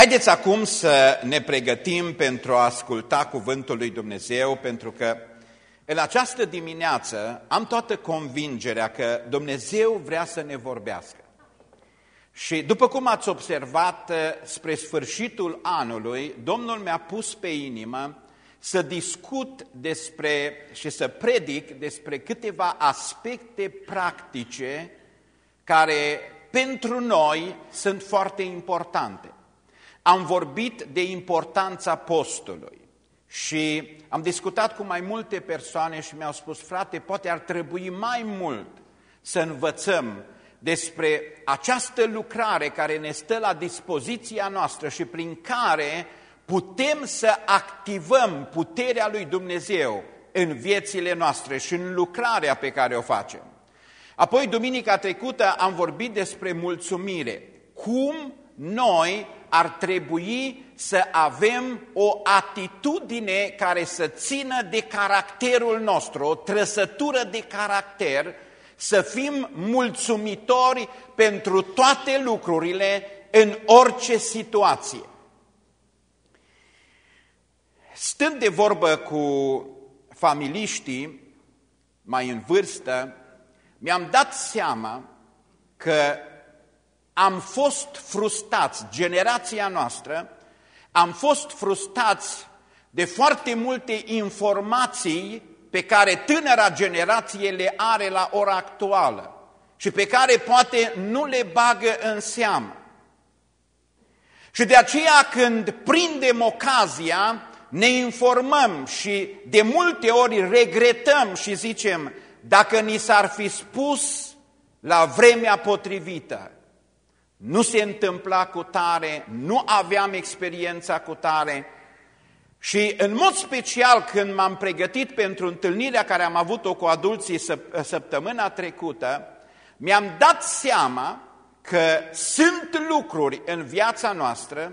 Haideți acum să ne pregătim pentru a asculta Cuvântul lui Dumnezeu, pentru că în această dimineață am toată convingerea că Dumnezeu vrea să ne vorbească. Și după cum ați observat, spre sfârșitul anului, Domnul mi-a pus pe inimă să discut despre și să predic despre câteva aspecte practice care pentru noi sunt foarte importante. Am vorbit de importanța postului și am discutat cu mai multe persoane și mi-au spus, frate, poate ar trebui mai mult să învățăm despre această lucrare care ne stă la dispoziția noastră și prin care putem să activăm puterea lui Dumnezeu în viețile noastre și în lucrarea pe care o facem. Apoi, duminica trecută, am vorbit despre mulțumire. Cum noi ar trebui să avem o atitudine care să țină de caracterul nostru, o trăsătură de caracter, să fim mulțumitori pentru toate lucrurile în orice situație. Stând de vorbă cu familiștii mai în vârstă, mi-am dat seama că am fost frustrați, generația noastră, am fost frustrați de foarte multe informații pe care tânăra generație le are la ora actuală și pe care poate nu le bagă în seamă. Și de aceea când prindem ocazia, ne informăm și de multe ori regretăm și zicem, dacă ni s-ar fi spus la vremea potrivită, nu se întâmpla cu tare, nu aveam experiența cu tare. Și în mod special când m-am pregătit pentru întâlnirea care am avut-o cu adulții săptămâna trecută, mi-am dat seama că sunt lucruri în viața noastră,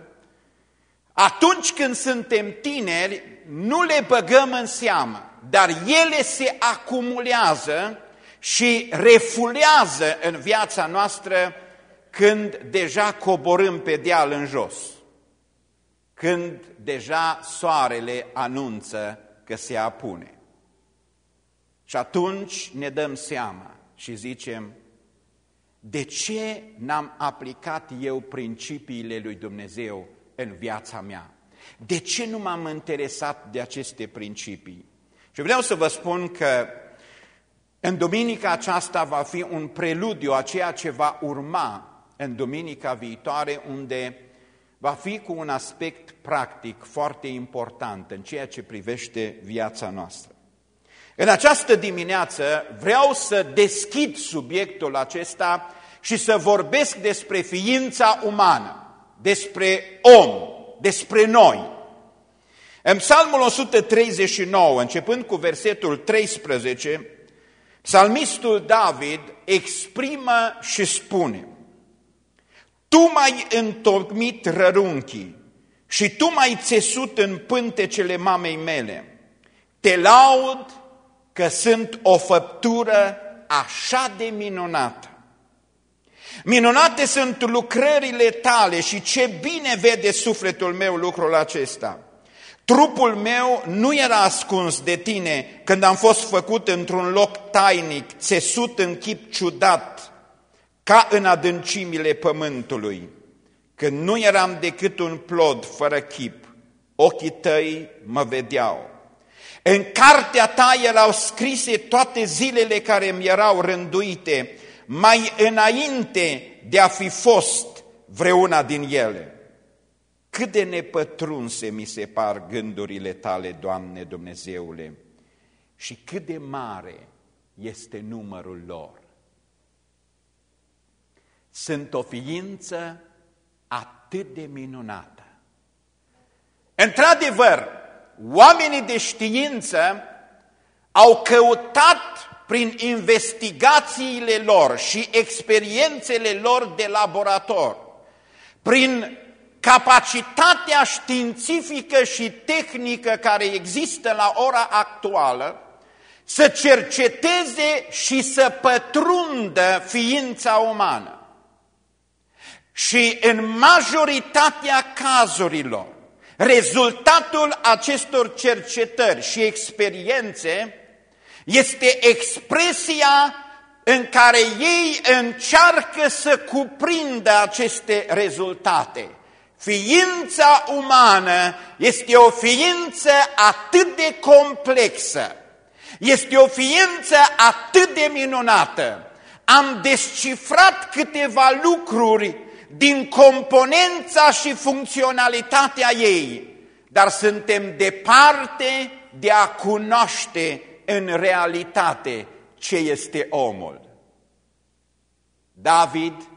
atunci când suntem tineri, nu le băgăm în seamă, dar ele se acumulează și refulează în viața noastră când deja coborâm pe deal în jos, când deja soarele anunță că se apune. Și atunci ne dăm seama și zicem, de ce n-am aplicat eu principiile lui Dumnezeu în viața mea? De ce nu m-am interesat de aceste principii? Și vreau să vă spun că în duminica aceasta va fi un preludiu a ceea ce va urma în duminica viitoare, unde va fi cu un aspect practic foarte important în ceea ce privește viața noastră. În această dimineață vreau să deschid subiectul acesta și să vorbesc despre ființa umană, despre om, despre noi. În Psalmul 139, începând cu versetul 13, psalmistul David exprimă și spune Tu m-ai întocmit rărunchii și tu m-ai țesut în pântecele mamei mele. Te laud că sunt o făptură așa de minunată. Minunate sunt lucrările tale și ce bine vede sufletul meu lucrul acesta. Trupul meu nu era ascuns de tine când am fost făcut într-un loc tainic, țesut în chip ciudat, ca în adâncimile pământului. Când nu eram decât un plod fără chip, ochii tăi mă vedeau. În cartea ta erau scrise toate zilele care mi erau rânduite, mai înainte de a fi fost vreuna din ele. Cât de nepătrunse mi se par gândurile tale, Doamne Dumnezeule, și cât de mare este numărul lor. Sunt o ființă atât de minunată. Într-adevăr, oamenii de știință au căutat prin investigațiile lor și experiențele lor de laborator, prin capacitatea științifică și tehnică care există la ora actuală, să cerceteze și să pătrundă ființa umană. Și în majoritatea cazurilor, rezultatul acestor cercetări și experiențe este expresia în care ei încearcă să cuprindă aceste rezultate. Ființa umană este o ființă atât de complexă, este o ființă atât de minunată. Am descifrat câteva lucruri din componența și funcționalitatea ei, dar suntem departe de a cunoaște în realitate ce este omul. David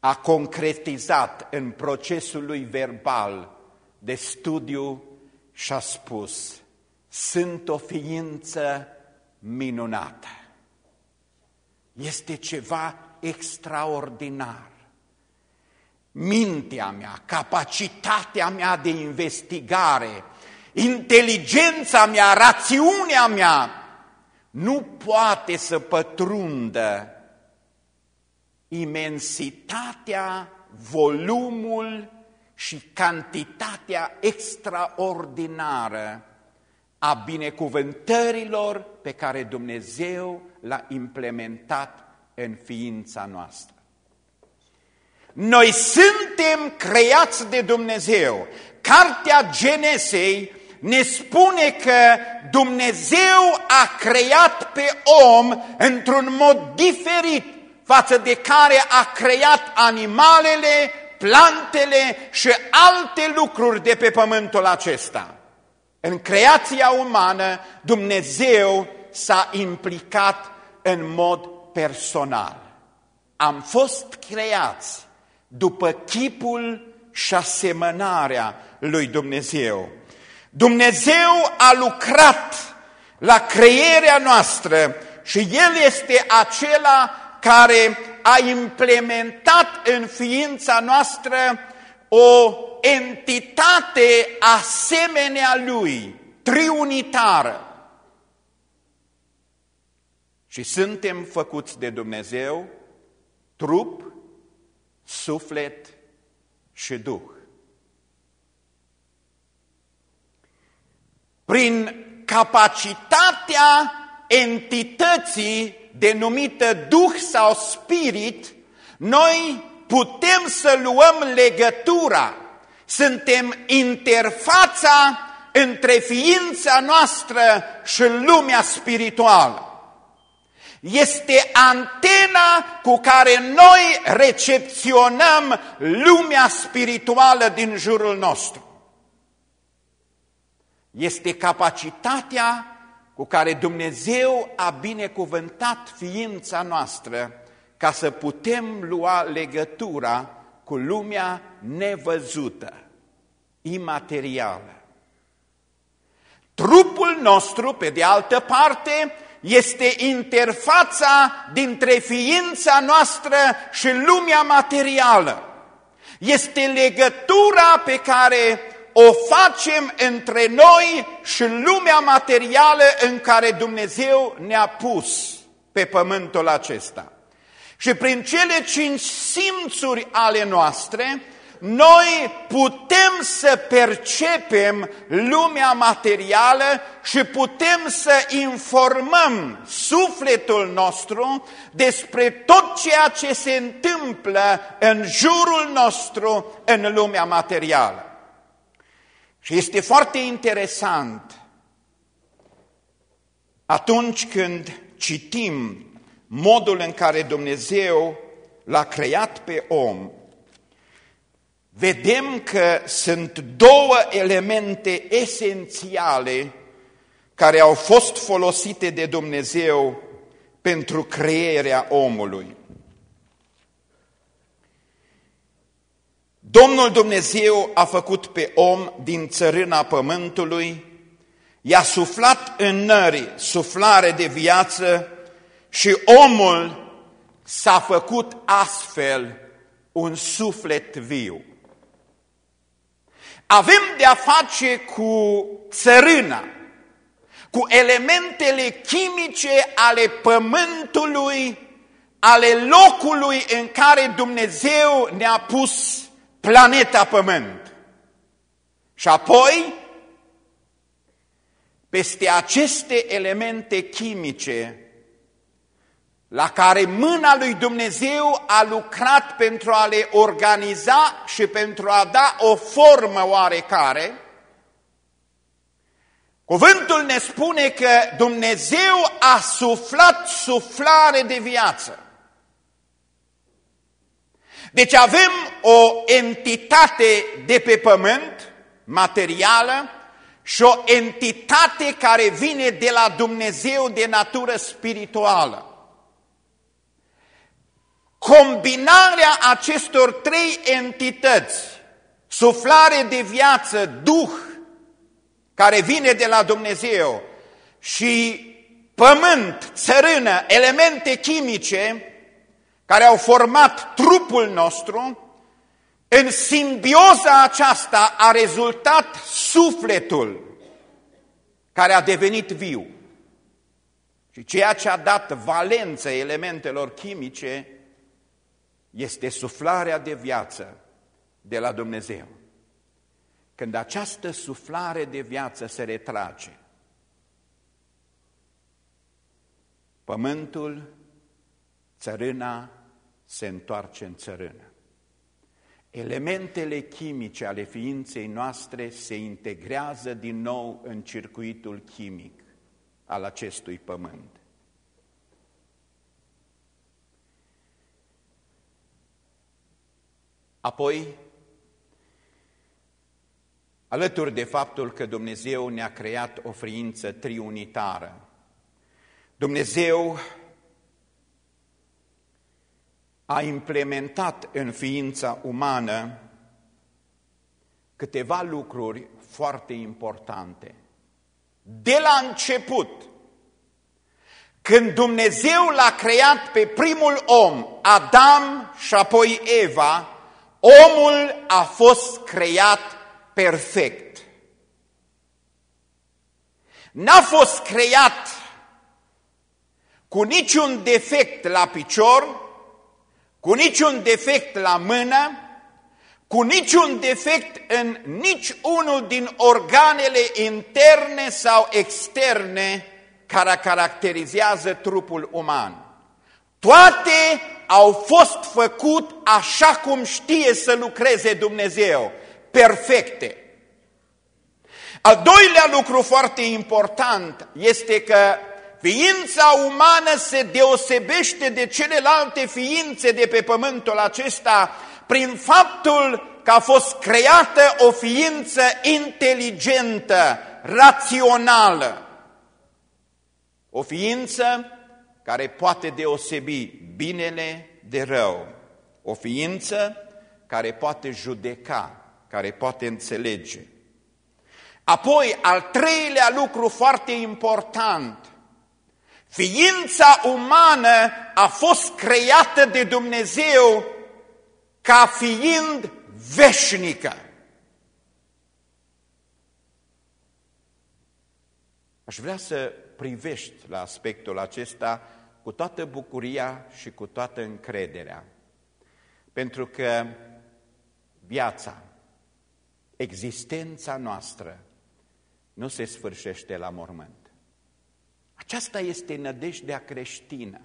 a concretizat în procesul lui verbal de studiu și a spus, sunt o ființă minunată. Este ceva extraordinar. Mintea mea, capacitatea mea de investigare, inteligența mea, rațiunea mea, nu poate să pătrundă imensitatea, volumul și cantitatea extraordinară a binecuvântărilor pe care Dumnezeu l-a implementat în ființa noastră. Noi suntem creați de Dumnezeu. Cartea Genesei ne spune că Dumnezeu a creat pe om într-un mod diferit față de care a creat animalele, plantele și alte lucruri de pe pământul acesta. În creația umană, Dumnezeu s-a implicat în mod personal. Am fost creați după chipul și asemănarea lui Dumnezeu. Dumnezeu a lucrat la creierea noastră și El este acela care a implementat în ființa noastră o entitate asemenea Lui, triunitară. Și suntem făcuți de Dumnezeu trup, suflet și duh. Prin capacitatea entității denumită Duh sau Spirit, noi putem să luăm legătura, suntem interfața între ființa noastră și lumea spirituală. Este antena cu care noi recepționăm lumea spirituală din jurul nostru. Este capacitatea cu care Dumnezeu a binecuvântat ființa noastră ca să putem lua legătura cu lumea nevăzută, imaterială. Trupul nostru, pe de altă parte, este interfața dintre ființa noastră și lumea materială. Este legătura pe care o facem între noi și lumea materială în care Dumnezeu ne-a pus pe pământul acesta. Și prin cele cinci simțuri ale noastre, noi putem să percepem lumea materială și putem să informăm sufletul nostru despre tot ceea ce se întâmplă în jurul nostru în lumea materială. Și este foarte interesant atunci când citim modul în care Dumnezeu l-a creat pe om, vedem că sunt două elemente esențiale care au fost folosite de Dumnezeu pentru crearea omului. Domnul Dumnezeu a făcut pe om din țărâna pământului, i-a suflat în nări suflare de viață și omul s-a făcut astfel un suflet viu. Avem de-a face cu țărâna, cu elementele chimice ale pământului ale locului în care Dumnezeu ne-a pus planeta Pământ. Și apoi, peste aceste elemente chimice la care mâna lui Dumnezeu a lucrat pentru a le organiza și pentru a da o formă oarecare, cuvântul ne spune că Dumnezeu a suflat suflare de viață. Deci avem o entitate de pe pământ, materială, și o entitate care vine de la Dumnezeu de natură spirituală. Combinarea acestor trei entități, suflare de viață, Duh, care vine de la Dumnezeu, și pământ, țărână, elemente chimice, care au format trupul nostru, în simbioza aceasta a rezultat sufletul care a devenit viu. Și ceea ce a dat valență elementelor chimice este suflarea de viață de la Dumnezeu. Când această suflare de viață se retrage, pământul, țărâna, se întoarce în țărână. Elementele chimice ale ființei noastre se integrează din nou în circuitul chimic al acestui pământ. Apoi, alături de faptul că Dumnezeu ne-a creat o ființă triunitară, Dumnezeu a implementat în ființa umană câteva lucruri foarte importante. De la început, când Dumnezeu l-a creat pe primul om, Adam și apoi Eva, omul a fost creat perfect. N-a fost creat cu niciun defect la picior, cu niciun defect la mână, cu niciun defect în nici unul din organele interne sau externe care caracterizează trupul uman. Toate au fost făcut așa cum știe să lucreze Dumnezeu, perfecte. Al doilea lucru foarte important este că Ființa umană se deosebește de celelalte ființe de pe pământul acesta prin faptul că a fost creată o ființă inteligentă, rațională. O ființă care poate deosebi binele de rău. O ființă care poate judeca, care poate înțelege. Apoi, al treilea lucru foarte important, Ființa umană a fost creată de Dumnezeu ca fiind veșnică. Aș vrea să privești la aspectul acesta cu toată bucuria și cu toată încrederea. Pentru că viața, existența noastră nu se sfârșește la mormânt. Aceasta este nădejdea creștină.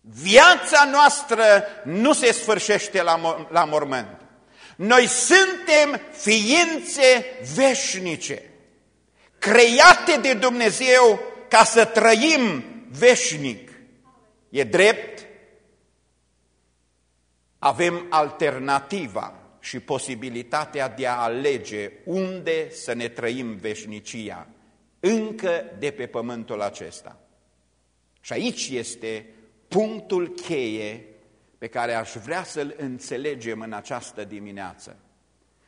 Viața noastră nu se sfârșește la, la mormânt. Noi suntem ființe veșnice, create de Dumnezeu ca să trăim veșnic. E drept? Avem alternativa și posibilitatea de a alege unde să ne trăim veșnicia încă de pe pământul acesta. Și aici este punctul cheie pe care aș vrea să-l înțelegem în această dimineață.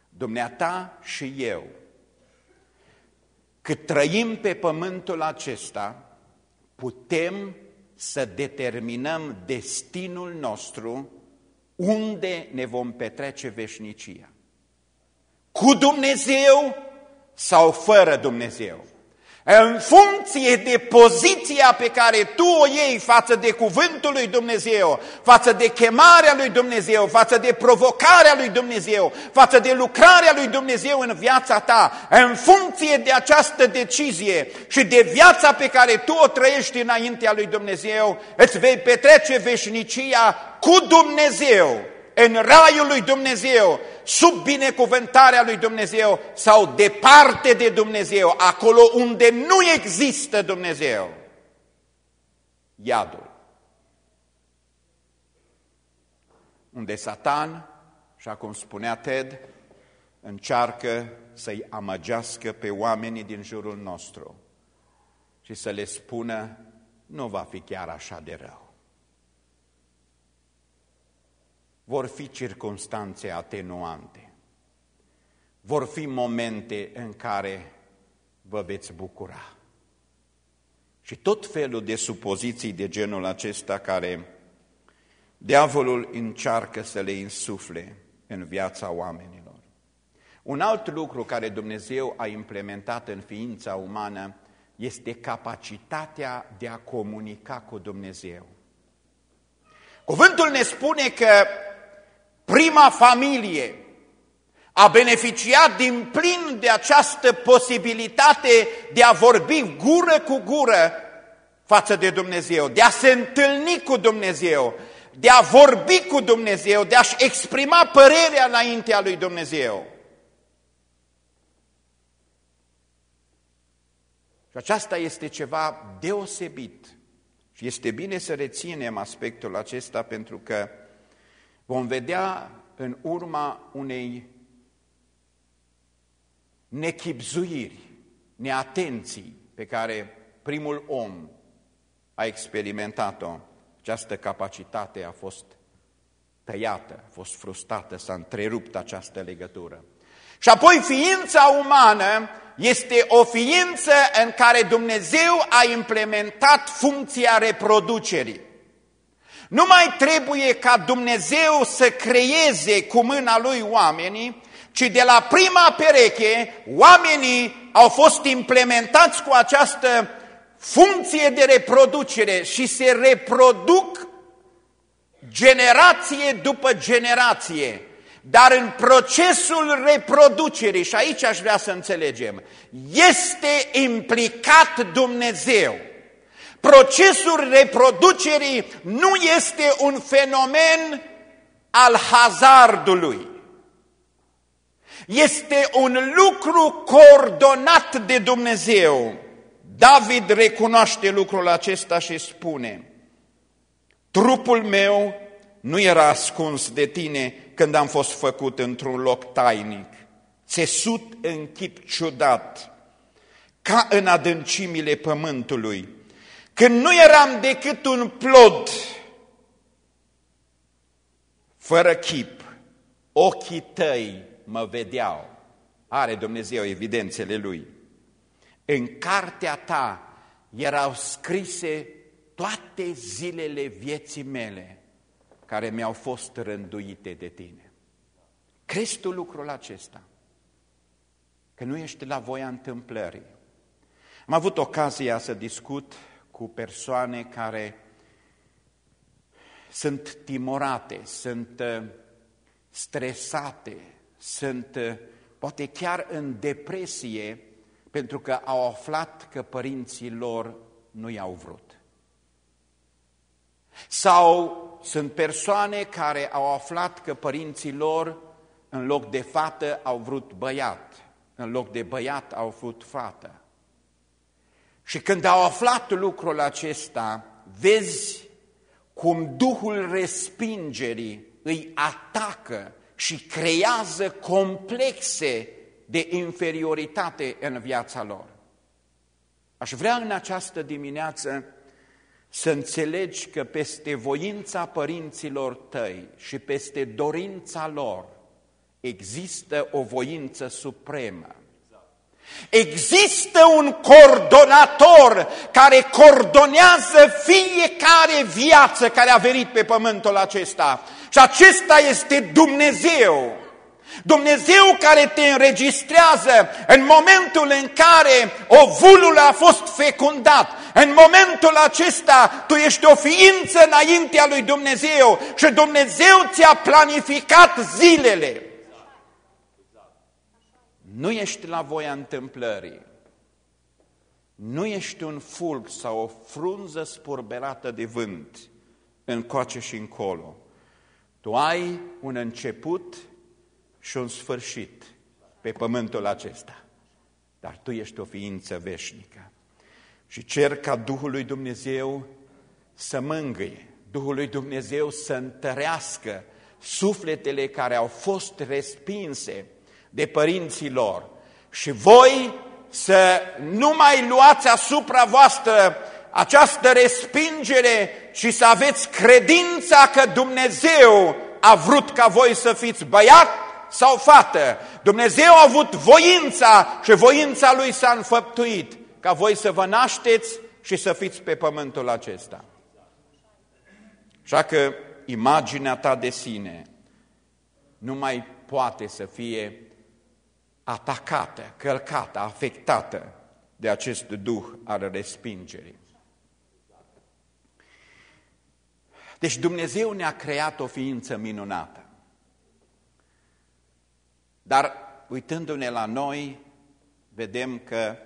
Dumneata și eu, cât trăim pe pământul acesta, putem să determinăm destinul nostru unde ne vom petrece veșnicia. Cu Dumnezeu sau fără Dumnezeu. În funcție de poziția pe care tu o iei față de cuvântul lui Dumnezeu, față de chemarea lui Dumnezeu, față de provocarea lui Dumnezeu, față de lucrarea lui Dumnezeu în viața ta, în funcție de această decizie și de viața pe care tu o trăiești înaintea lui Dumnezeu, îți vei petrece veșnicia cu Dumnezeu în raiul lui Dumnezeu, sub binecuvântarea lui Dumnezeu sau departe de Dumnezeu, acolo unde nu există Dumnezeu. Iadul. Unde Satan, așa cum spunea Ted, încearcă să-i amăgească pe oamenii din jurul nostru și să le spună, nu va fi chiar așa de rău. Vor fi circunstanțe atenuante, vor fi momente în care vă veți bucura. Și tot felul de supoziții de genul acesta care diavolul încearcă să le insufle în viața oamenilor. Un alt lucru care Dumnezeu a implementat în ființa umană este capacitatea de a comunica cu Dumnezeu. Cuvântul ne spune că prima familie a beneficiat din plin de această posibilitate de a vorbi gură cu gură față de Dumnezeu, de a se întâlni cu Dumnezeu, de a vorbi cu Dumnezeu, de a-și exprima părerea înaintea lui Dumnezeu. Și aceasta este ceva deosebit și este bine să reținem aspectul acesta pentru că Vom vedea în urma unei nechipzuiri, neatenții pe care primul om a experimentat-o, această capacitate a fost tăiată, a fost frustată, s-a întrerupt această legătură. Și apoi ființa umană este o ființă în care Dumnezeu a implementat funcția reproducerii. Nu mai trebuie ca Dumnezeu să creeze cu mâna lui oamenii, ci de la prima pereche oamenii au fost implementați cu această funcție de reproducere și se reproduc generație după generație. Dar în procesul reproducerii, și aici aș vrea să înțelegem, este implicat Dumnezeu. Procesul reproducerii nu este un fenomen al hazardului. Este un lucru coordonat de Dumnezeu. David recunoaște lucrul acesta și spune, Trupul meu nu era ascuns de tine când am fost făcut într-un loc tainic, țesut în chip ciudat, ca în adâncimile pământului când nu eram decât un plod, fără chip, ochii tăi mă vedeau. Are Dumnezeu evidențele Lui. În cartea ta erau scrise toate zilele vieții mele care mi-au fost rânduite de tine. Crezi tu lucrul acesta? Că nu ești la voia întâmplării. Am avut ocazia să discut cu persoane care sunt timorate, sunt uh, stresate, sunt uh, poate chiar în depresie pentru că au aflat că părinții lor nu i-au vrut. Sau sunt persoane care au aflat că părinții lor în loc de fată au vrut băiat, în loc de băiat au vrut fată. Și când au aflat lucrul acesta, vezi cum Duhul respingerii îi atacă și creează complexe de inferioritate în viața lor. Aș vrea în această dimineață să înțelegi că peste voința părinților tăi și peste dorința lor există o voință supremă Există un coordonator care coordonează fiecare viață care a venit pe pământul acesta. Și acesta este Dumnezeu. Dumnezeu care te înregistrează în momentul în care ovulul a fost fecundat. În momentul acesta tu ești o ființă înaintea lui Dumnezeu și Dumnezeu ți-a planificat zilele. Nu ești la voia întâmplării. Nu ești un fulg sau o frunză spurberată de vânt încoace și încolo. Tu ai un început și un sfârșit pe pământul acesta. Dar tu ești o ființă veșnică. Și cer ca Duhul lui Dumnezeu să mângâie, Duhul lui Dumnezeu să întărească sufletele care au fost respinse de părinții lor. Și voi să nu mai luați asupra voastră această respingere și să aveți credința că Dumnezeu a vrut ca voi să fiți băiat sau fată. Dumnezeu a avut voința și voința Lui s-a înfăptuit ca voi să vă nașteți și să fiți pe pământul acesta. Așa că imaginea ta de sine nu mai poate să fie atacată, călcată, afectată de acest duh al respingerii. Deci Dumnezeu ne-a creat o ființă minunată. Dar uitându-ne la noi, vedem că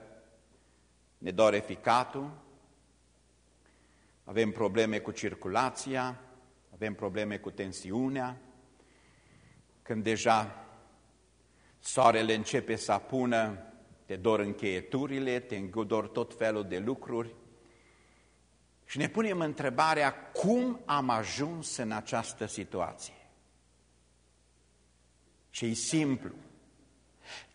ne doare ficatul, avem probleme cu circulația, avem probleme cu tensiunea, când deja soarele începe să apună, te dor încheieturile, te îngudor tot felul de lucruri și ne punem întrebarea cum am ajuns în această situație. Și e simplu.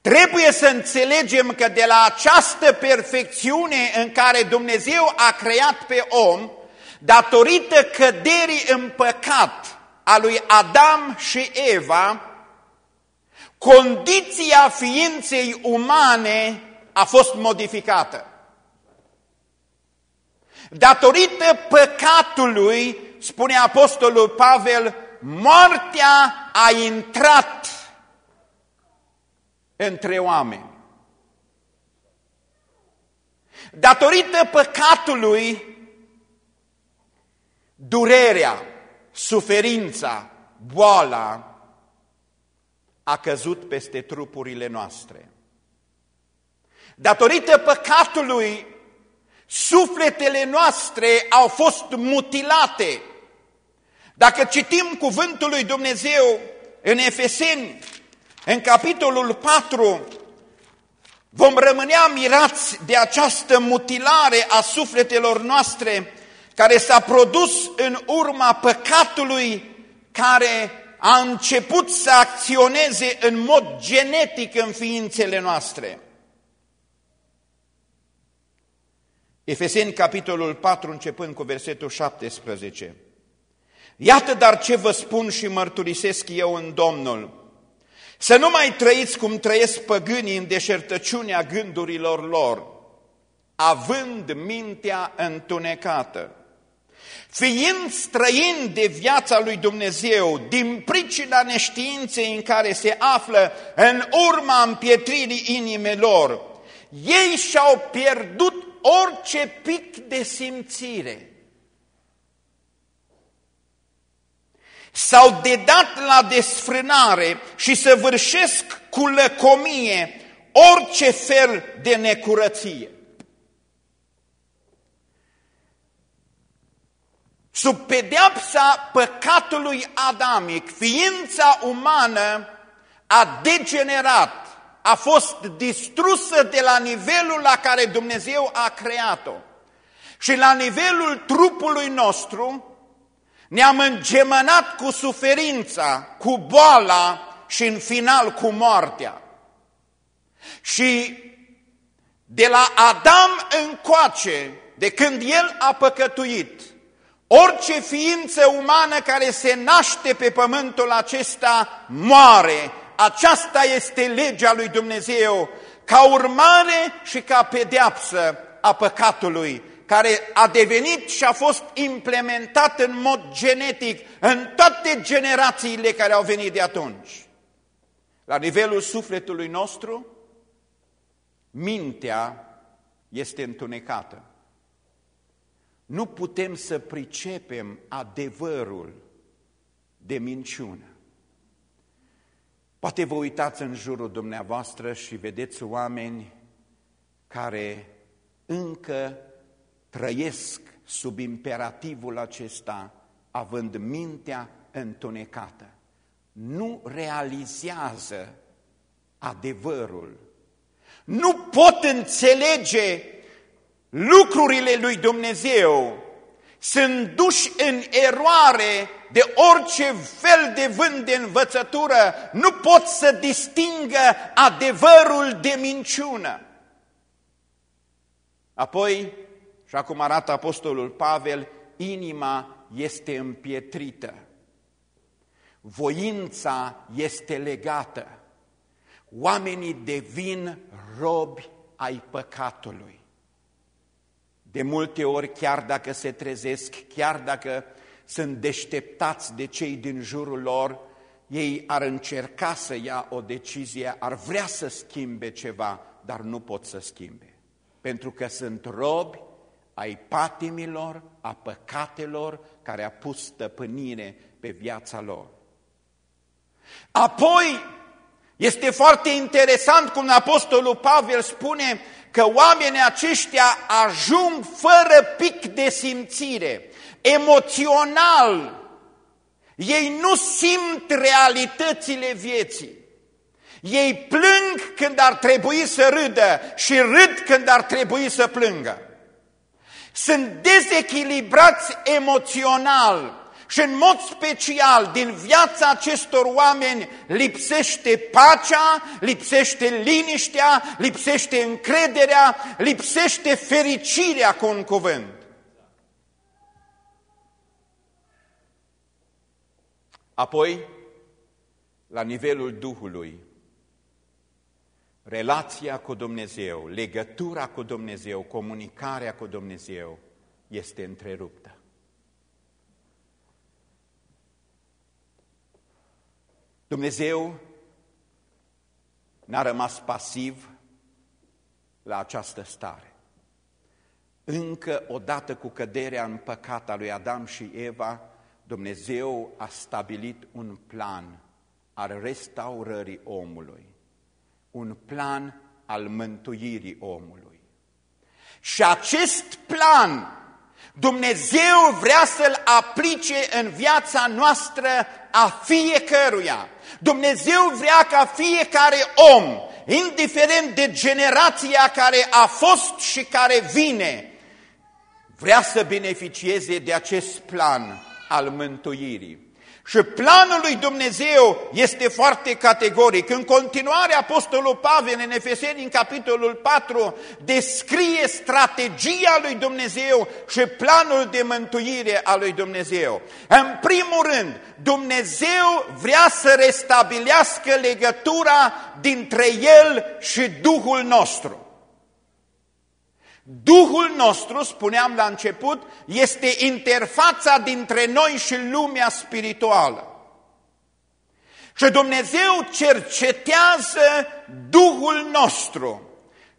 Trebuie să înțelegem că de la această perfecțiune în care Dumnezeu a creat pe om, datorită căderii în păcat a lui Adam și Eva, condiția ființei umane a fost modificată. Datorită păcatului, spune Apostolul Pavel, moartea a intrat între oameni. Datorită păcatului, durerea, suferința, boala a căzut peste trupurile noastre. Datorită păcatului, sufletele noastre au fost mutilate. Dacă citim cuvântul lui Dumnezeu în Efeseni, în capitolul 4 vom rămânea mirați de această mutilare a sufletelor noastre care s-a produs în urma păcatului care a început să acționeze în mod genetic în ființele noastre. Efeseni, capitolul 4, începând cu versetul 17. Iată dar ce vă spun și mărturisesc eu în Domnul, să nu mai trăiți cum trăiesc păgânii în deșertăciunea gândurilor lor, având mintea întunecată, fiind străin de viața lui Dumnezeu, din pricina neștiinței în care se află în urma împietririi inimilor, ei și-au pierdut orice pic de simțire. s-au dedat la desfrânare și să vârșesc cu lăcomie orice fel de necurăție. Sub pedeapsa păcatului adamic, ființa umană a degenerat, a fost distrusă de la nivelul la care Dumnezeu a creat-o. Și la nivelul trupului nostru, ne-am îngemănat cu suferința, cu boala și în final cu moartea. Și de la Adam încoace, de când el a păcătuit, orice ființă umană care se naște pe pământul acesta moare. Aceasta este legea lui Dumnezeu, ca urmare și ca pedeapsă a păcatului care a devenit și a fost implementat în mod genetic în toate generațiile care au venit de atunci. La nivelul sufletului nostru, mintea este întunecată. Nu putem să pricepem adevărul de minciună. Poate vă uitați în jurul dumneavoastră și vedeți oameni care încă trăiesc sub imperativul acesta, având mintea întunecată. Nu realizează adevărul. Nu pot înțelege lucrurile lui Dumnezeu. Sunt duși în eroare de orice fel de vânt de învățătură. Nu pot să distingă adevărul de minciună. Apoi, și acum arată Apostolul Pavel, inima este împietrită, voința este legată, oamenii devin robi ai păcatului. De multe ori, chiar dacă se trezesc, chiar dacă sunt deșteptați de cei din jurul lor, ei ar încerca să ia o decizie, ar vrea să schimbe ceva, dar nu pot să schimbe. Pentru că sunt robi ai patimilor, a păcatelor care a pus stăpânire pe viața lor. Apoi, este foarte interesant cum Apostolul Pavel spune că oamenii aceștia ajung fără pic de simțire, emoțional. Ei nu simt realitățile vieții. Ei plâng când ar trebui să râdă și râd când ar trebui să plângă. Sunt dezechilibrați emoțional și în mod special din viața acestor oameni lipsește pacea, lipsește liniștea, lipsește încrederea, lipsește fericirea cu un cuvânt. Apoi, la nivelul Duhului, relația cu Dumnezeu, legătura cu Dumnezeu, comunicarea cu Dumnezeu este întreruptă. Dumnezeu n-a rămas pasiv la această stare. Încă odată cu căderea în păcat a lui Adam și Eva, Dumnezeu a stabilit un plan al restaurării omului, un plan al mântuirii omului. Și acest plan Dumnezeu vrea să-l aplice în viața noastră a fiecăruia. Dumnezeu vrea ca fiecare om, indiferent de generația care a fost și care vine, vrea să beneficieze de acest plan al mântuirii. Și planul lui Dumnezeu este foarte categoric. În continuare, Apostolul Pavel în Efeseni, în capitolul 4, descrie strategia lui Dumnezeu și planul de mântuire a lui Dumnezeu. În primul rând, Dumnezeu vrea să restabilească legătura dintre El și Duhul nostru. Duhul nostru, spuneam la început, este interfața dintre noi și lumea spirituală. Și Dumnezeu cercetează Duhul nostru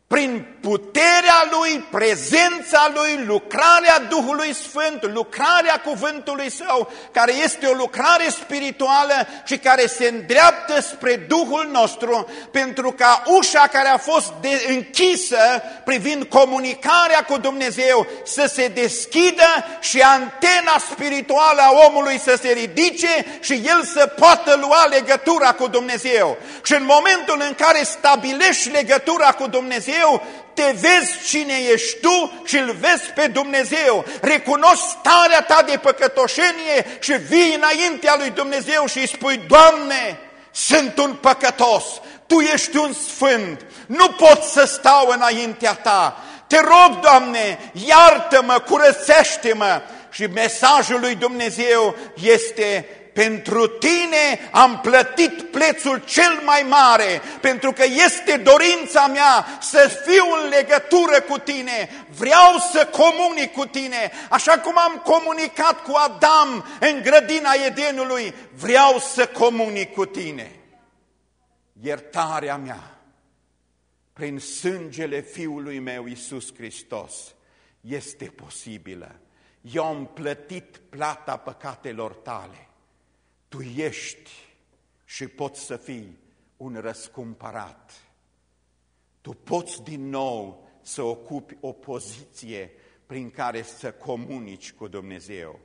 prin puterea Lui, prezența Lui, lucrarea Duhului Sfânt, lucrarea Cuvântului Său, care este o lucrare spirituală și care se îndreaptă spre Duhul nostru, pentru ca ușa care a fost de închisă privind comunicarea cu Dumnezeu să se deschidă și antena spirituală a omului să se ridice și el să poată lua legătura cu Dumnezeu. Și în momentul în care stabilești legătura cu Dumnezeu, Dumnezeu, te vezi cine ești tu și îl vezi pe Dumnezeu. Recunoști starea ta de păcătoșenie și vii înaintea lui Dumnezeu și îi spui, Doamne, sunt un păcătos, Tu ești un sfânt, nu pot să stau înaintea Ta. Te rog, Doamne, iartă-mă, curățește-mă. Și mesajul lui Dumnezeu este pentru tine am plătit prețul cel mai mare, pentru că este dorința mea să fiu în legătură cu tine, vreau să comunic cu tine, așa cum am comunicat cu Adam în grădina Edenului, vreau să comunic cu tine. iertarea mea prin sângele Fiului meu Iisus Hristos este posibilă. Eu am plătit plata păcatelor tale. Tu ești și poți să fii un răscumpărat. Tu poți din nou să ocupi o poziție prin care să comunici cu Dumnezeu.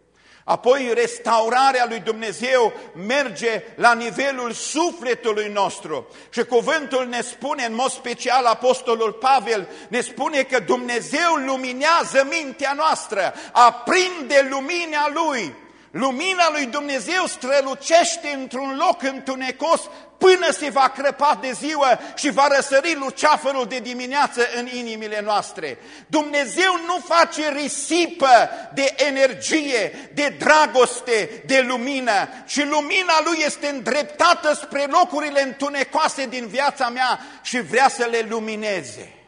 Apoi restaurarea lui Dumnezeu merge la nivelul sufletului nostru. Și cuvântul ne spune, în mod special Apostolul Pavel, ne spune că Dumnezeu luminează mintea noastră, aprinde lumina Lui. Lumina lui Dumnezeu strălucește într-un loc întunecos până se va crăpa de ziua și va răsări luceafărul de dimineață în inimile noastre. Dumnezeu nu face risipă de energie, de dragoste, de lumină, ci lumina Lui este îndreptată spre locurile întunecoase din viața mea și vrea să le lumineze.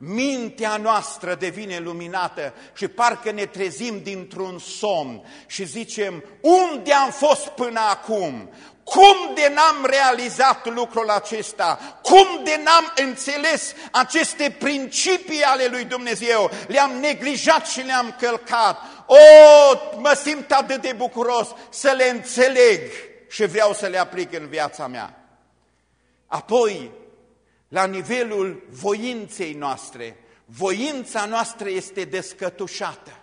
Mintea noastră devine luminată și parcă ne trezim dintr-un somn și zicem, unde am fost până acum? Cum de n-am realizat lucrul acesta? Cum de n-am înțeles aceste principii ale lui Dumnezeu? Le-am neglijat și le-am călcat. O, mă simt atât de bucuros să le înțeleg și vreau să le aplic în viața mea. Apoi, la nivelul voinței noastre, voința noastră este descătușată.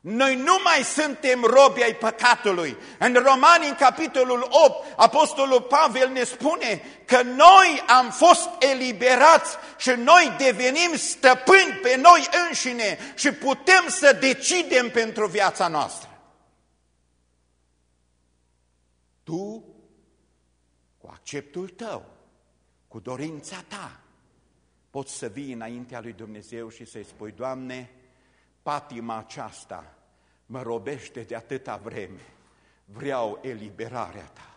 Noi nu mai suntem robi ai păcatului. În Romani, în capitolul 8, Apostolul Pavel ne spune că noi am fost eliberați și noi devenim stăpâni pe noi înșine și putem să decidem pentru viața noastră. Tu, cu acceptul tău, cu dorința ta, poți să vii înaintea lui Dumnezeu și să-i spui, Doamne, patima aceasta mă robește de atâta vreme, vreau eliberarea Ta.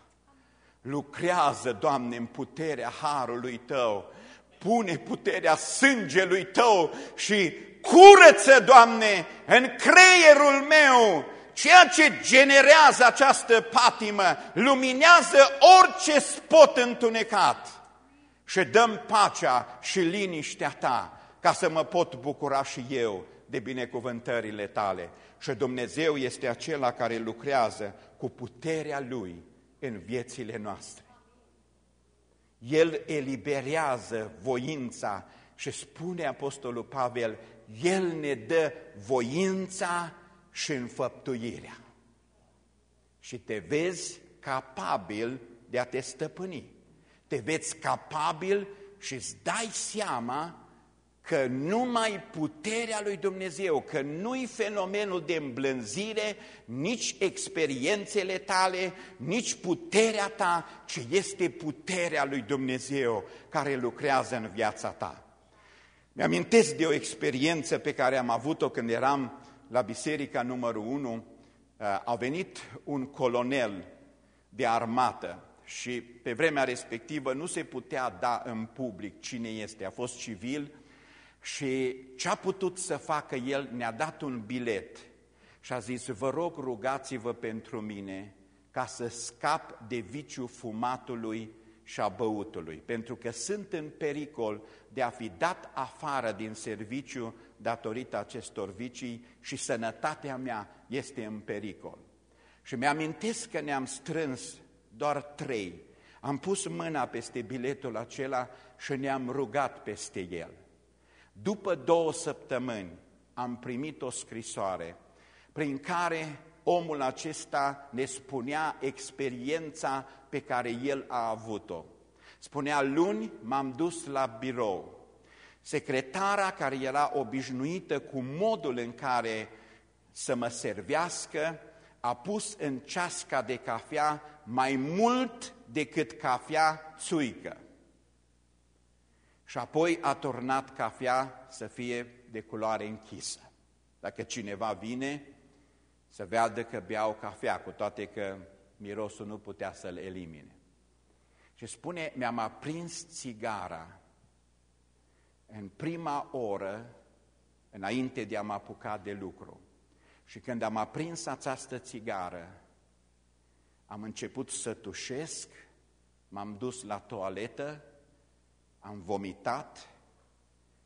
Lucrează, Doamne, în puterea Harului Tău, pune puterea sângelui Tău și curăță, Doamne, în creierul meu. Ceea ce generează această patimă, luminează orice spot întunecat și dăm pacea și liniștea Ta ca să mă pot bucura și eu de binecuvântările Tale. Și Dumnezeu este acela care lucrează cu puterea Lui în viețile noastre. El eliberează voința și spune Apostolul Pavel, El ne dă voința și înfăptuirea. Și te vezi capabil de a te stăpâni. Te vezi capabil și îți dai seama că numai puterea lui Dumnezeu, că nu-i fenomenul de îmblânzire, nici experiențele tale, nici puterea ta, ci este puterea lui Dumnezeu care lucrează în viața ta. Mi-amintesc de o experiență pe care am avut-o când eram la biserica numărul 1, a venit un colonel de armată și pe vremea respectivă nu se putea da în public cine este, a fost civil, și ce a putut să facă el, ne-a dat un bilet și a zis, vă rog rugați-vă pentru mine ca să scap de viciu fumatului și a băutului, pentru că sunt în pericol de a fi dat afară din serviciu datorită acestor vicii și sănătatea mea este în pericol. Și mi-amintesc că ne-am strâns doar trei. Am pus mâna peste biletul acela și ne-am rugat peste el. După două săptămâni am primit o scrisoare prin care omul acesta ne spunea experiența pe care el a avut-o. Spunea, luni m-am dus la birou. Secretara care era obișnuită cu modul în care să mă servească, a pus în ceasca de cafea mai mult decât cafea țuică și apoi a turnat cafea să fie de culoare închisă. Dacă cineva vine, să vadă că beau cafea, cu toate că mirosul nu putea să-l elimine. Și spune, mi-am aprins țigara în prima oră, înainte de a mă apuca de lucru. Și când am aprins această țigară, am început să tușesc m-am dus la toaletă, am vomitat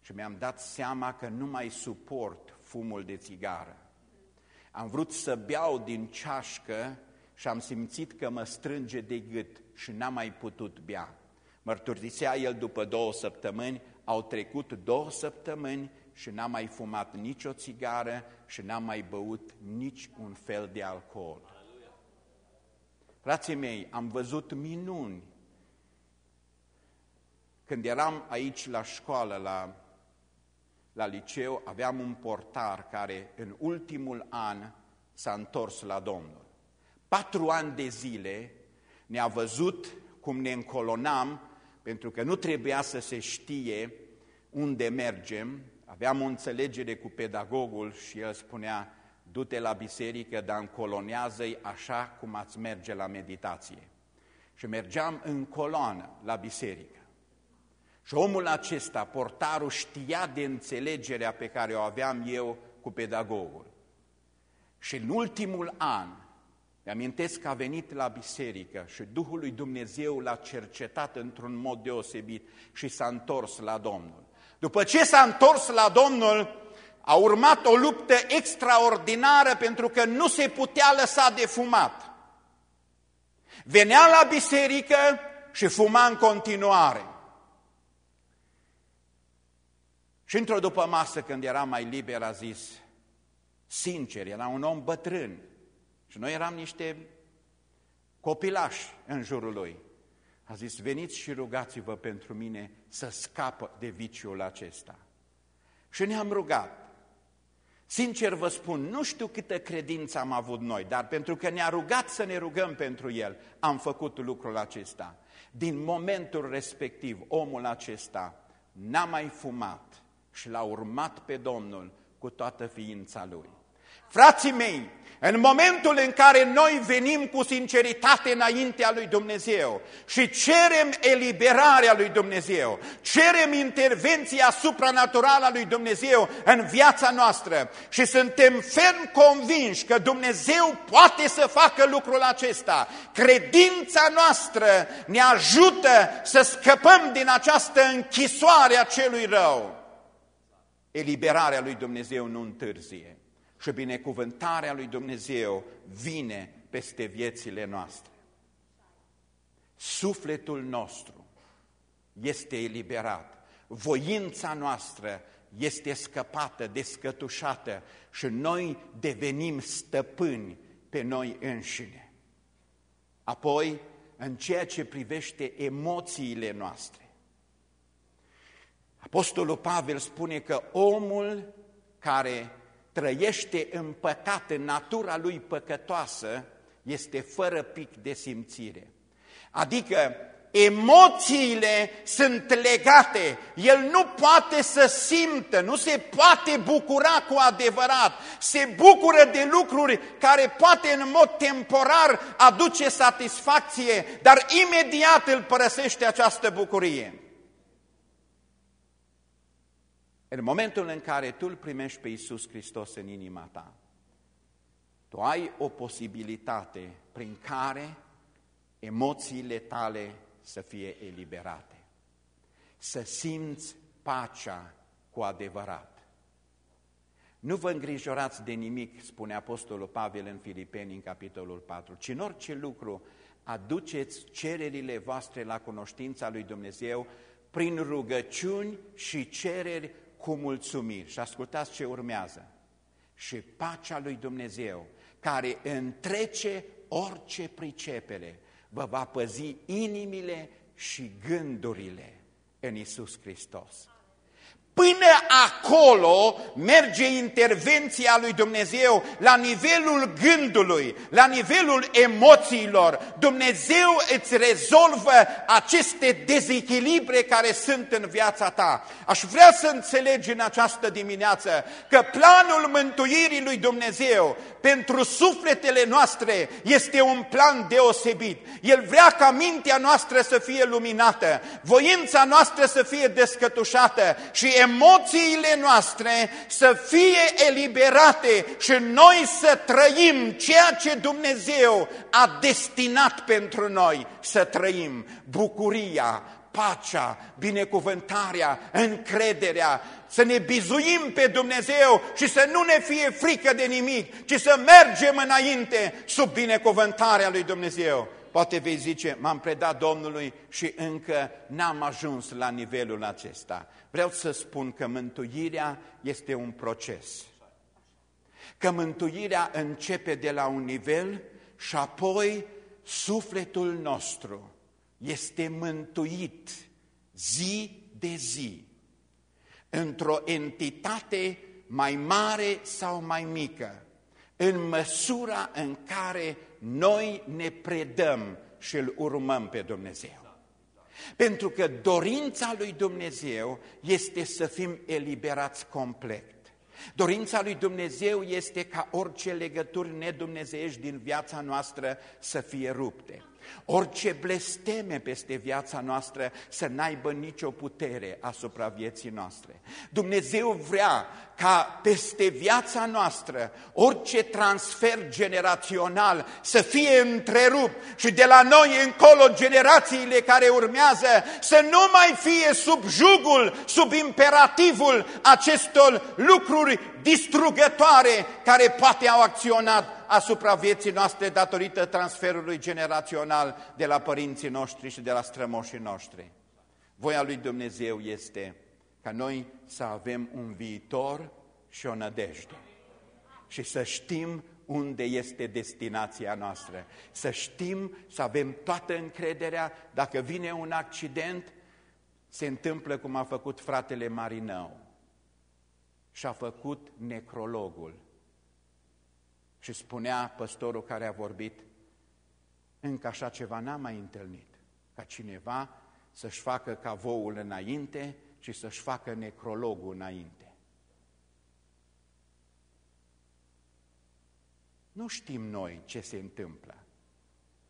și mi-am dat seama că nu mai suport fumul de țigară. Am vrut să beau din ceașcă și am simțit că mă strânge de gât și n-am mai putut bea. Mărturisea el după două săptămâni, au trecut două săptămâni și n-am mai fumat nicio țigară și n-am mai băut nici un fel de alcool. Frații mei, am văzut minuni. Când eram aici la școală, la, la liceu, aveam un portar care în ultimul an s-a întors la Domnul. Patru ani de zile ne-a văzut cum ne încolonam, pentru că nu trebuia să se știe unde mergem. Aveam o înțelegere cu pedagogul și el spunea, du-te la biserică, dar încolonează-i așa cum ați merge la meditație. Și mergeam în coloană la biserică. Și omul acesta, portarul, știa de înțelegerea pe care o aveam eu cu pedagogul. Și în ultimul an, mi-amintesc că a venit la biserică și Duhul lui Dumnezeu l-a cercetat într-un mod deosebit și s-a întors la Domnul. După ce s-a întors la Domnul, a urmat o luptă extraordinară pentru că nu se putea lăsa de fumat. Venea la biserică și fuma în continuare. Și într-o după masă, când era mai liber, a zis, sincer, era un om bătrân și noi eram niște copilași în jurul lui. A zis, veniți și rugați-vă pentru mine să scapă de viciul acesta. Și ne-am rugat. Sincer vă spun, nu știu câtă credință am avut noi, dar pentru că ne-a rugat să ne rugăm pentru el, am făcut lucrul acesta. Din momentul respectiv, omul acesta n-a mai fumat și l-a urmat pe Domnul cu toată ființa lui. Frații mei, în momentul în care noi venim cu sinceritate înaintea lui Dumnezeu și cerem eliberarea lui Dumnezeu, cerem intervenția supranaturală a lui Dumnezeu în viața noastră și suntem ferm convinși că Dumnezeu poate să facă lucrul acesta, credința noastră ne ajută să scăpăm din această închisoare a celui rău. Eliberarea lui Dumnezeu nu întârzie și binecuvântarea lui Dumnezeu vine peste viețile noastre. Sufletul nostru este eliberat, voința noastră este scăpată, descătușată și noi devenim stăpâni pe noi înșine. Apoi, în ceea ce privește emoțiile noastre, Apostolul Pavel spune că omul care trăiește în păcat, în natura lui păcătoasă, este fără pic de simțire. Adică emoțiile sunt legate, el nu poate să simtă, nu se poate bucura cu adevărat, se bucură de lucruri care poate în mod temporar aduce satisfacție, dar imediat îl părăsește această bucurie. În momentul în care tu îl primești pe Iisus Hristos în inima ta, tu ai o posibilitate prin care emoțiile tale să fie eliberate, să simți pacea cu adevărat. Nu vă îngrijorați de nimic, spune Apostolul Pavel în Filipeni, în capitolul 4, ci în orice lucru aduceți cererile voastre la cunoștința lui Dumnezeu prin rugăciuni și cereri cu mulțumiri. Și ascultați ce urmează. Și pacea lui Dumnezeu, care întrece orice pricepere, vă va păzi inimile și gândurile în Isus Hristos. Până acolo merge intervenția lui Dumnezeu la nivelul gândului, la nivelul emoțiilor. Dumnezeu îți rezolvă aceste dezechilibre care sunt în viața ta. Aș vrea să înțelegi în această dimineață că planul mântuirii lui Dumnezeu pentru sufletele noastre este un plan deosebit. El vrea ca mintea noastră să fie luminată, voința noastră să fie descătușată și emoțiile noastre să fie eliberate și noi să trăim ceea ce Dumnezeu a destinat pentru noi să trăim. Bucuria, pacea, binecuvântarea, încrederea, să ne bizuim pe Dumnezeu și să nu ne fie frică de nimic, ci să mergem înainte sub binecuvântarea lui Dumnezeu. Poate vei zice, m-am predat Domnului și încă n-am ajuns la nivelul acesta. Vreau să spun că mântuirea este un proces. Că mântuirea începe de la un nivel și apoi sufletul nostru este mântuit zi de zi într-o entitate mai mare sau mai mică, în măsura în care noi ne predăm și îl urmăm pe Dumnezeu. Pentru că dorința lui Dumnezeu este să fim eliberați complet. Dorința lui Dumnezeu este ca orice legături nedumnezeiești din viața noastră să fie rupte. Orice blesteme peste viața noastră să n-aibă nicio putere asupra vieții noastre. Dumnezeu vrea ca peste viața noastră orice transfer generațional să fie întrerupt și de la noi încolo generațiile care urmează să nu mai fie sub jugul, sub imperativul acestor lucruri distrugătoare care poate au acționat asupra vieții noastre datorită transferului generațional de la părinții noștri și de la strămoșii noștri. Voia lui Dumnezeu este ca noi să avem un viitor și o nădejde și să știm unde este destinația noastră, să știm, să avem toată încrederea, dacă vine un accident, se întâmplă cum a făcut fratele Marinău și a făcut necrologul. Și spunea păstorul care a vorbit, încă așa ceva n-am mai întâlnit, ca cineva să-și facă cavoul înainte și să-și facă necrologul înainte. Nu știm noi ce se întâmplă.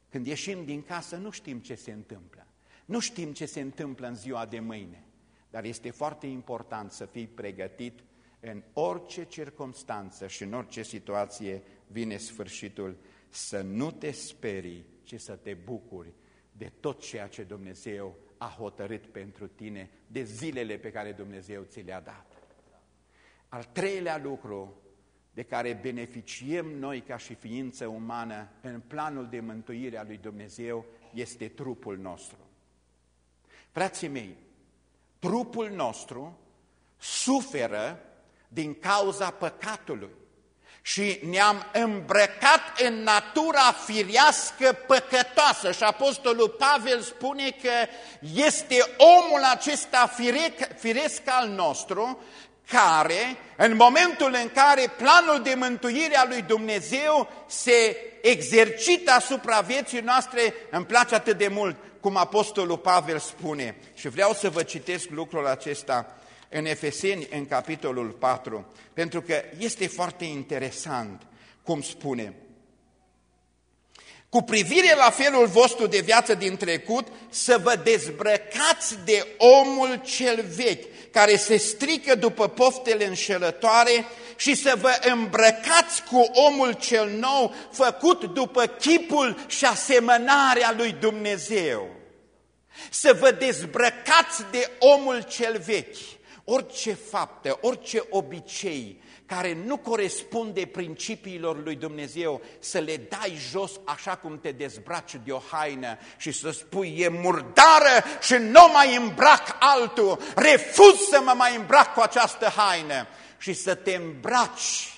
Când ieșim din casă, nu știm ce se întâmplă. Nu știm ce se întâmplă în ziua de mâine. Dar este foarte important să fii pregătit în orice circunstanță și în orice situație vine sfârșitul, să nu te sperii, ci să te bucuri de tot ceea ce Dumnezeu a hotărât pentru tine, de zilele pe care Dumnezeu ți le-a dat. Al treilea lucru de care beneficiem noi ca și ființă umană în planul de mântuire a lui Dumnezeu este trupul nostru. Frații mei, trupul nostru suferă din cauza păcatului și ne-am îmbrăcat în natura firească păcătoasă. Și Apostolul Pavel spune că este omul acesta firec, firesc al nostru care, în momentul în care planul de mântuire a lui Dumnezeu se exercită asupra vieții noastre, îmi place atât de mult cum Apostolul Pavel spune. Și vreau să vă citesc lucrul acesta în Efeseni, în capitolul 4, pentru că este foarte interesant cum spune. Cu privire la felul vostru de viață din trecut, să vă dezbrăcați de omul cel vechi, care se strică după poftele înșelătoare și să vă îmbrăcați cu omul cel nou, făcut după chipul și asemănarea lui Dumnezeu. Să vă dezbrăcați de omul cel vechi orice faptă, orice obicei care nu corespunde principiilor lui Dumnezeu, să le dai jos așa cum te dezbraci de o haină și să spui e murdară și nu mai îmbrac altul, refuz să mă mai îmbrac cu această haină. Și să te îmbraci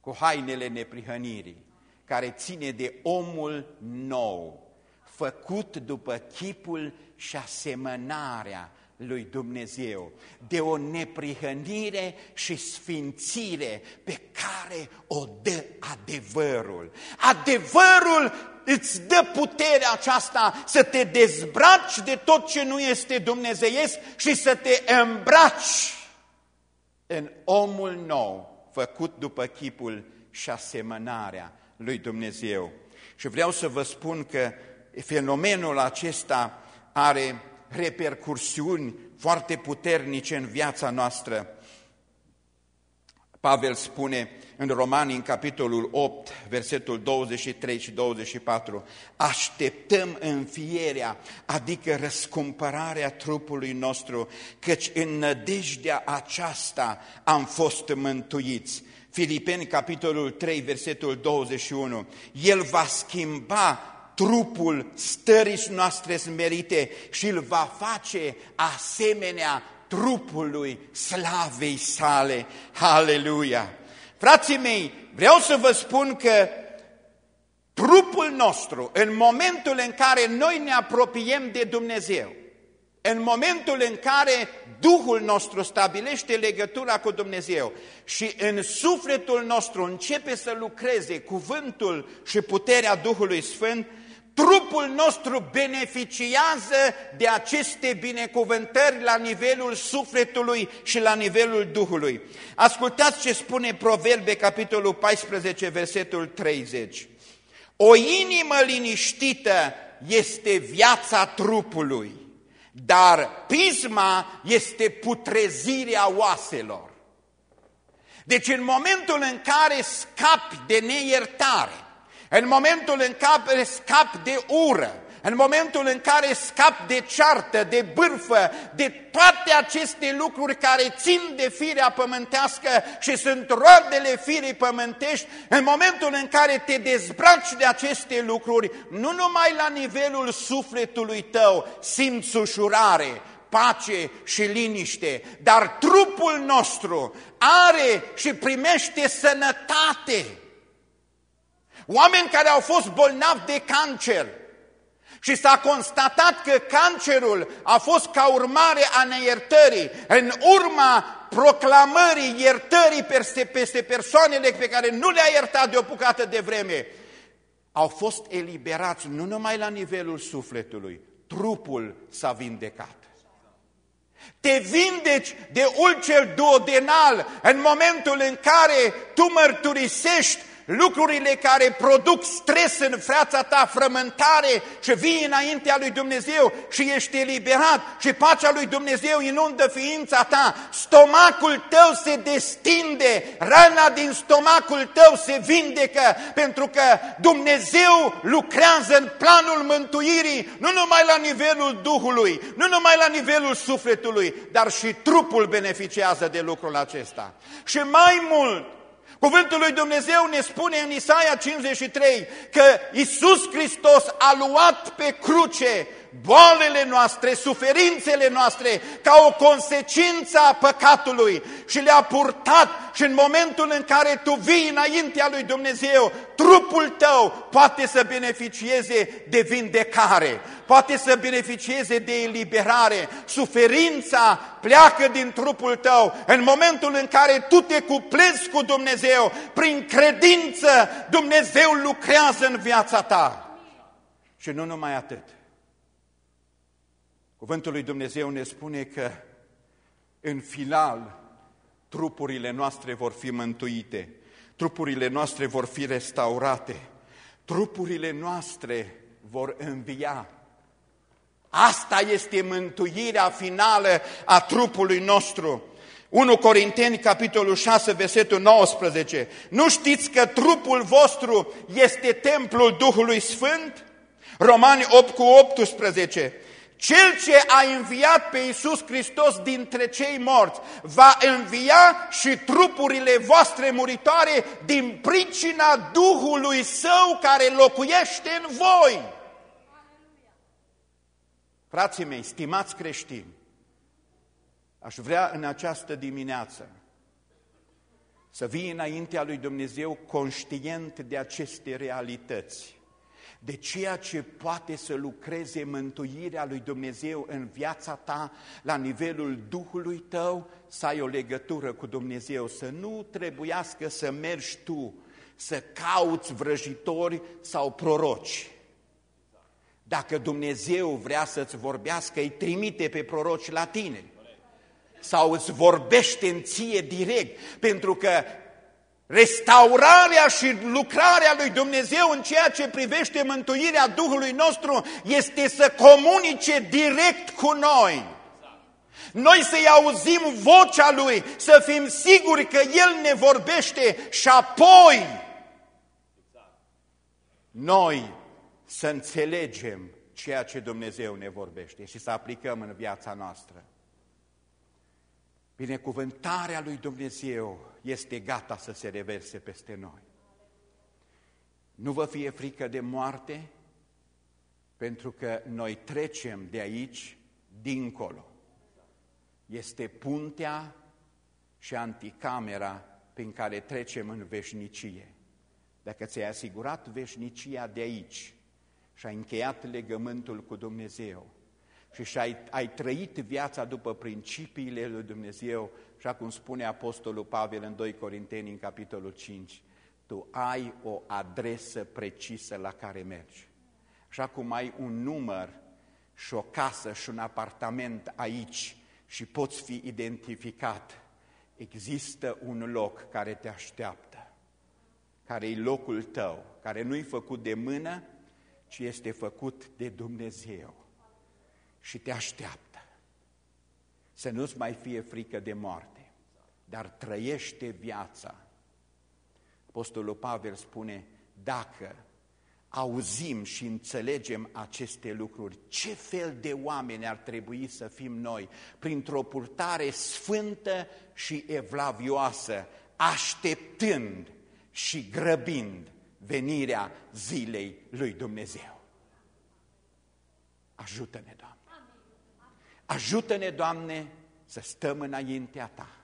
cu hainele neprihănirii, care ține de omul nou, făcut după chipul și asemănarea lui Dumnezeu, de o neprihănire și sfințire pe care o dă adevărul. Adevărul îți dă puterea aceasta să te dezbraci de tot ce nu este dumnezeiesc și să te îmbraci în omul nou, făcut după chipul și asemănarea lui Dumnezeu. Și vreau să vă spun că fenomenul acesta are repercursiuni foarte puternice în viața noastră. Pavel spune în Romani, în capitolul 8, versetul 23 și 24, așteptăm înfierea, adică răscumpărarea trupului nostru, căci în nădejdea aceasta am fost mântuiți. Filipeni, capitolul 3, versetul 21, El va schimba trupul stării noastre smerite și îl va face asemenea trupului slavei sale. Haleluia! Frații mei, vreau să vă spun că trupul nostru, în momentul în care noi ne apropiem de Dumnezeu, în momentul în care Duhul nostru stabilește legătura cu Dumnezeu și în sufletul nostru începe să lucreze cuvântul și puterea Duhului Sfânt, trupul nostru beneficiază de aceste binecuvântări la nivelul sufletului și la nivelul Duhului. Ascultați ce spune Proverbe, capitolul 14, versetul 30. O inimă liniștită este viața trupului, dar pisma este putrezirea oaselor. Deci în momentul în care scapi de neiertare, în momentul în care scap de ură, în momentul în care scap de ceartă, de bârfă, de toate aceste lucruri care țin de firea pământească și sunt roadele firii pământești, în momentul în care te dezbraci de aceste lucruri, nu numai la nivelul sufletului tău simți ușurare, pace și liniște, dar trupul nostru are și primește sănătate. Oameni care au fost bolnavi de cancer și s-a constatat că cancerul a fost ca urmare a neiertării, în urma proclamării iertării peste, peste persoanele pe care nu le-a iertat de o bucată de vreme, au fost eliberați nu numai la nivelul sufletului, trupul s-a vindecat. Te vindeci de ulcer duodenal în momentul în care tu mărturisești lucrurile care produc stres în frața ta, frământare și vii înaintea lui Dumnezeu și ești eliberat și pacea lui Dumnezeu inundă ființa ta, stomacul tău se destinde, rana din stomacul tău se vindecă pentru că Dumnezeu lucrează în planul mântuirii, nu numai la nivelul Duhului, nu numai la nivelul sufletului, dar și trupul beneficiază de lucrul acesta. Și mai mult, Cuvântul lui Dumnezeu ne spune în Isaia 53 că Isus Hristos a luat pe cruce boalele noastre, suferințele noastre, ca o consecință a păcatului și le-a purtat și în momentul în care tu vii înaintea lui Dumnezeu, trupul tău poate să beneficieze de vindecare, poate să beneficieze de eliberare, suferința pleacă din trupul tău în momentul în care tu te cuplezi cu Dumnezeu, prin credință Dumnezeu lucrează în viața ta. Și nu numai atât. Cuvântul lui Dumnezeu ne spune că în final trupurile noastre vor fi mântuite, trupurile noastre vor fi restaurate, trupurile noastre vor învia. Asta este mântuirea finală a trupului nostru. 1 Corinteni, capitolul 6, versetul 19. Nu știți că trupul vostru este templul Duhului Sfânt? Romani 8 cu 18. Cel ce a înviat pe Iisus Hristos dintre cei morți va învia și trupurile voastre muritoare din pricina Duhului Său care locuiește în voi. Frații mei, stimați creștini, aș vrea în această dimineață să vii înaintea lui Dumnezeu conștient de aceste realități de ceea ce poate să lucreze mântuirea lui Dumnezeu în viața ta, la nivelul Duhului tău, să ai o legătură cu Dumnezeu, să nu trebuiască să mergi tu, să cauți vrăjitori sau proroci. Dacă Dumnezeu vrea să-ți vorbească, îi trimite pe proroci la tine. Sau îți vorbește în ție direct, pentru că Restaurarea și lucrarea lui Dumnezeu în ceea ce privește mântuirea Duhului nostru este să comunice direct cu noi. Noi să-i auzim vocea Lui, să fim siguri că El ne vorbește și apoi noi să înțelegem ceea ce Dumnezeu ne vorbește și să aplicăm în viața noastră. Binecuvântarea lui Dumnezeu este gata să se reverse peste noi. Nu vă fie frică de moarte, pentru că noi trecem de aici dincolo. Este puntea și anticamera prin care trecem în veșnicie. Dacă ți-ai asigurat veșnicia de aici și ai încheiat legământul cu Dumnezeu și ai, ai trăit viața după principiile lui Dumnezeu, așa cum spune Apostolul Pavel în 2 Corinteni, în capitolul 5, tu ai o adresă precisă la care mergi. Așa cum ai un număr și o casă și un apartament aici și poți fi identificat, există un loc care te așteaptă, care e locul tău, care nu-i făcut de mână, ci este făcut de Dumnezeu și te așteaptă. Să nu-ți mai fie frică de moarte, dar trăiește viața. Apostolul Pavel spune, dacă auzim și înțelegem aceste lucruri, ce fel de oameni ar trebui să fim noi, printr-o purtare sfântă și evlavioasă, așteptând și grăbind venirea zilei lui Dumnezeu. Ajută-ne, Doamne! Ajută-ne, Doamne, să stăm înaintea Ta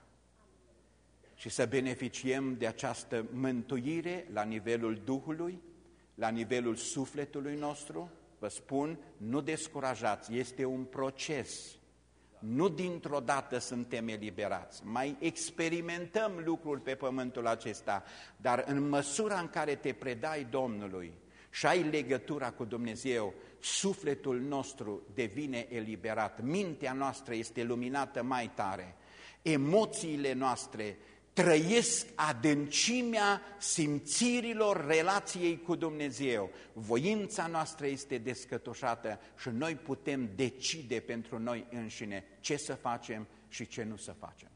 și să beneficiem de această mântuire la nivelul Duhului, la nivelul sufletului nostru. Vă spun, nu descurajați, este un proces. Nu dintr-o dată suntem eliberați, mai experimentăm lucruri pe pământul acesta, dar în măsura în care te predai Domnului și ai legătura cu Dumnezeu, sufletul nostru devine eliberat, mintea noastră este luminată mai tare, emoțiile noastre trăiesc adâncimea simțirilor relației cu Dumnezeu. Voința noastră este descătușată și noi putem decide pentru noi înșine ce să facem și ce nu să facem.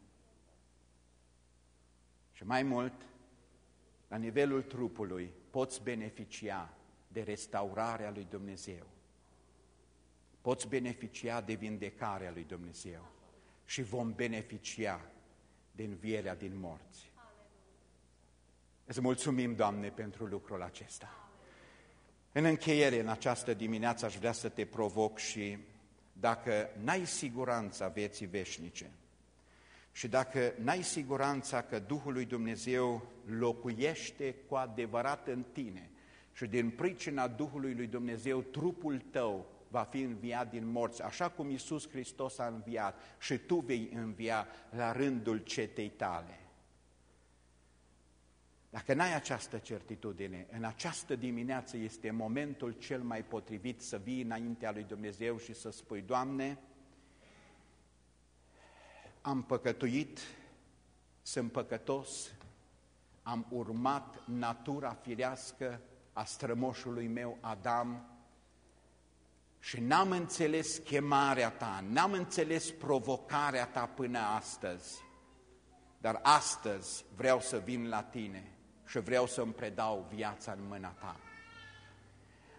Și mai mult, la nivelul trupului, poți beneficia de restaurarea lui Dumnezeu. Poți beneficia de vindecarea lui Dumnezeu și vom beneficia de învierea din morți. Îți mulțumim, Doamne, pentru lucrul acesta. În încheiere, în această dimineață, aș vrea să te provoc și dacă n-ai siguranța vieții veșnice și dacă n-ai siguranța că Duhul lui Dumnezeu locuiește cu adevărat în tine și din pricina Duhului lui Dumnezeu trupul tău va fi înviat din morți, așa cum Iisus Hristos a înviat și tu vei învia la rândul cetei tale. Dacă n-ai această certitudine, în această dimineață este momentul cel mai potrivit să vii înaintea lui Dumnezeu și să spui, Doamne, am păcătuit, sunt păcătos, am urmat natura firească a strămoșului meu Adam, și n-am înțeles chemarea ta, n-am înțeles provocarea ta până astăzi, dar astăzi vreau să vin la tine și vreau să-mi predau viața în mâna ta.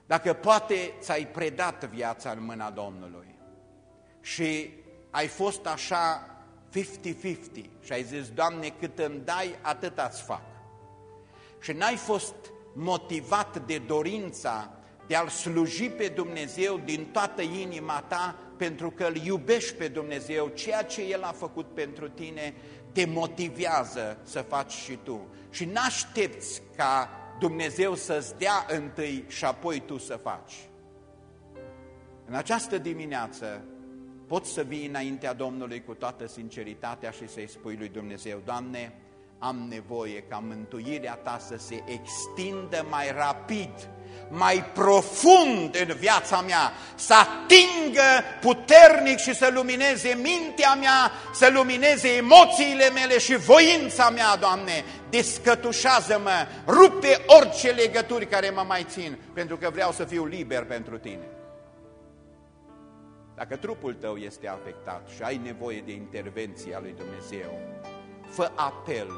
Dacă poate ți-ai predat viața în mâna Domnului și ai fost așa 50-50 și ai zis, Doamne, cât îmi dai, atât ați fac. Și n-ai fost motivat de dorința de a-L sluji pe Dumnezeu din toată inima ta, pentru că îl iubești pe Dumnezeu, ceea ce El a făcut pentru tine te motivează să faci și tu. Și n-aștepți ca Dumnezeu să-ți dea întâi și apoi tu să faci. În această dimineață poți să vii înaintea Domnului cu toată sinceritatea și să-i spui lui Dumnezeu, Doamne, am nevoie ca mântuirea Ta să se extindă mai rapid mai profund în viața mea, să atingă puternic și să lumineze mintea mea, să lumineze emoțiile mele și voința mea, Doamne. Descătușează-mă, rupe orice legături care mă mai țin, pentru că vreau să fiu liber pentru Tine. Dacă trupul tău este afectat și ai nevoie de intervenția lui Dumnezeu, fă apel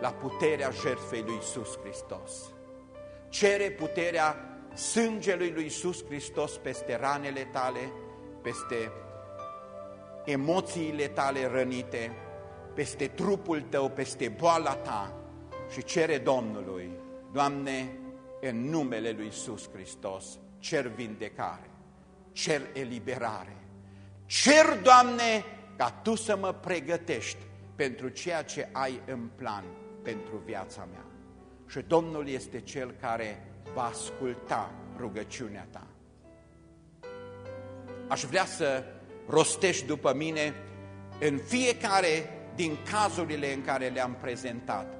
la puterea jertfei lui Iisus Hristos. Cere puterea sângelui lui Iisus Hristos peste ranele tale, peste emoțiile tale rănite, peste trupul tău, peste boala ta și cere Domnului, Doamne, în numele lui Iisus Hristos, cer vindecare, cer eliberare, cer, Doamne, ca Tu să mă pregătești pentru ceea ce ai în plan pentru viața mea. Și Domnul este Cel care va asculta rugăciunea ta. Aș vrea să rostești după mine în fiecare din cazurile în care le-am prezentat.